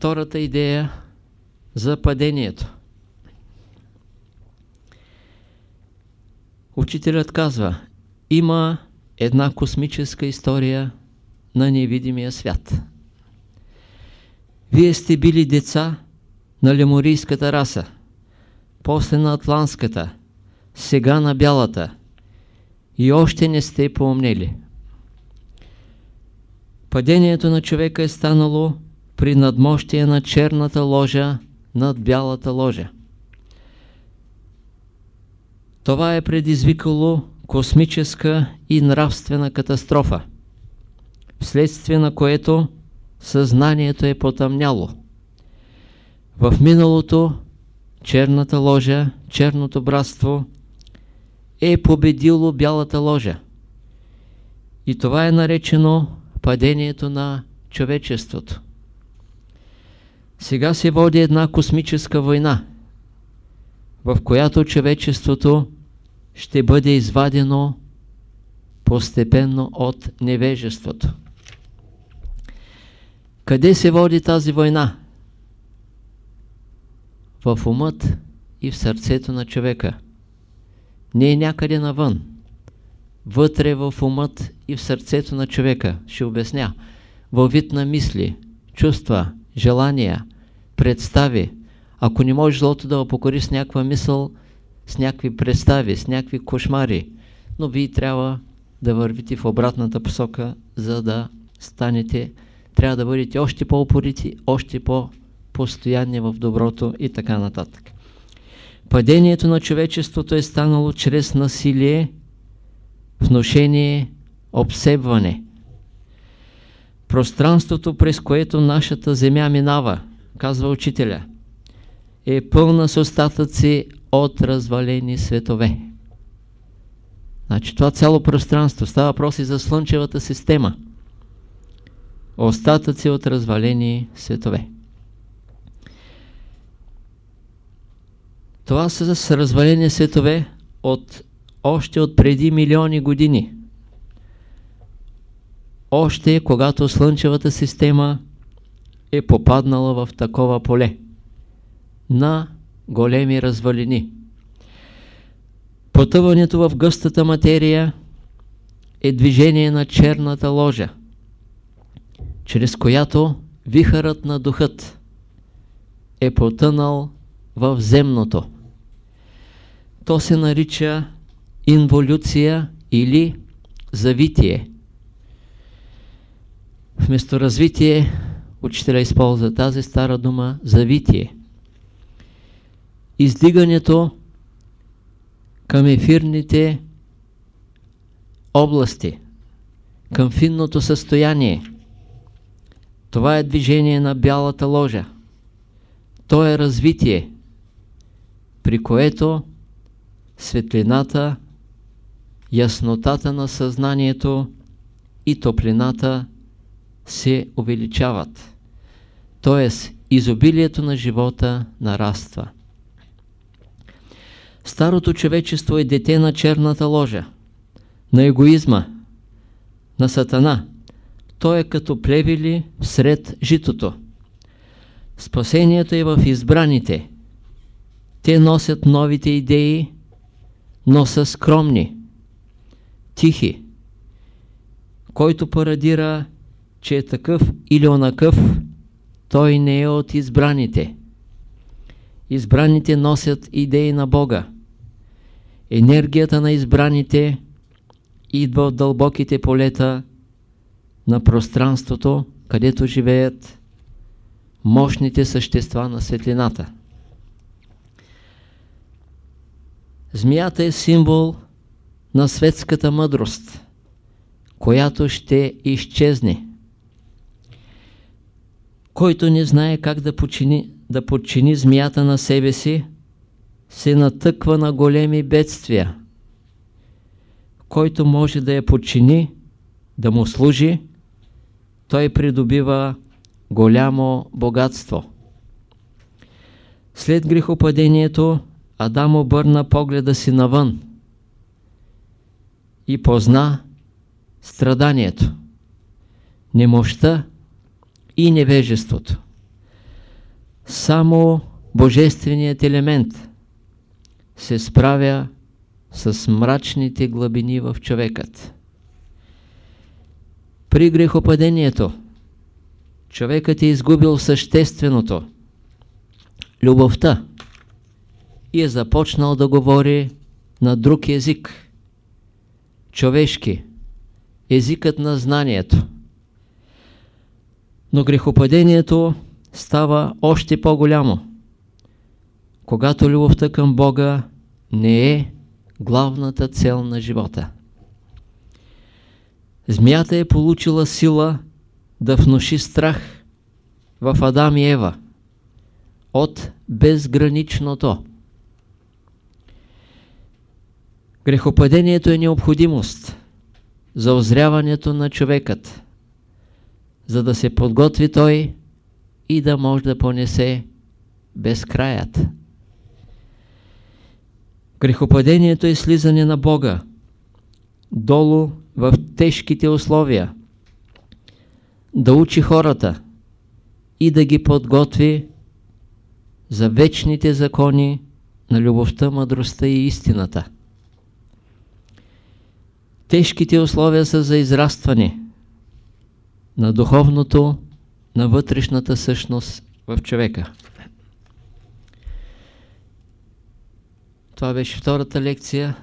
втората идея за падението. Учителят казва, има една космическа история на невидимия свят. Вие сте били деца на леморийската раса, после на атлантската, сега на бялата и още не сте поумнели. Падението на човека е станало при надмощие на черната ложа над бялата ложа. Това е предизвикало космическа и нравствена катастрофа, вследствие на което съзнанието е потъмняло. В миналото черната ложа, черното братство е победило бялата ложа. И това е наречено падението на човечеството. Сега се води една космическа война, в която човечеството ще бъде извадено постепенно от невежеството. Къде се води тази война? В умът и в сърцето на човека. Не е някъде навън. Вътре в умът и в сърцето на човека. Ще обясня. Във вид на мисли, чувства, желания, представи. Ако не можеш злото да покори с някаква мисъл, с някакви представи, с някакви кошмари, но вие трябва да вървите в обратната посока, за да станете, трябва да бъдете още по-упорити, още по-постоянни в доброто и така нататък. Падението на човечеството е станало чрез насилие, вношение, обсебване. Пространството, през което нашата земя минава, казва учителя, е пълна с остатъци от развалени светове. Значи това цяло пространство става въпрос и за Слънчевата система. Остатъци от развалени светове. Това са с развалени светове от, още от преди милиони години. Още когато Слънчевата система е попаднала в такова поле на големи развалини. Потъването в гъстата материя е движение на черната ложа, чрез която вихърът на духът е потънал в земното. То се нарича инволюция или завитие. Вместо развитие, учителя използва тази стара дума завитие издигането към ефирните области, към финното състояние. Това е движение на бялата ложа. То е развитие, при което светлината, яснотата на съзнанието и топлината се увеличават. Тоест, изобилието на живота нараства. Старото човечество е дете на черната ложа, на егоизма, на сатана. Той е като плевели всред житото. Спасението е в избраните. Те носят новите идеи, но са скромни, тихи. Който парадира, че е такъв или онакъв, той не е от избраните. Избраните носят идеи на Бога. Енергията на избраните идва от дълбоките полета на пространството, където живеят мощните същества на светлината. Змията е символ на светската мъдрост, която ще изчезне. Който не знае как да почини да подчини змията на себе си, се натъква на големи бедствия. Който може да я подчини, да му служи, той придобива голямо богатство. След грехопадението Адам обърна погледа си навън и позна страданието, немощта и невежеството. Само Божественият елемент се справя с мрачните глъбини в човекът. При грехопадението човекът е изгубил същественото, любовта и е започнал да говори на друг език, човешки, езикът на знанието. Но грехопадението става още по-голямо, когато любовта към Бога не е главната цел на живота. Змията е получила сила да внуши страх в Адам и Ева от безграничното. Грехопадението е необходимост за озряването на човекът, за да се подготви той и да може да понесе безкраят. Грехопадението е слизане на Бога долу в тежките условия, да учи хората и да ги подготви за вечните закони на любовта, мъдростта и истината. Тежките условия са за израстване на духовното, на вътрешната същност в човека. Това беше втората лекция.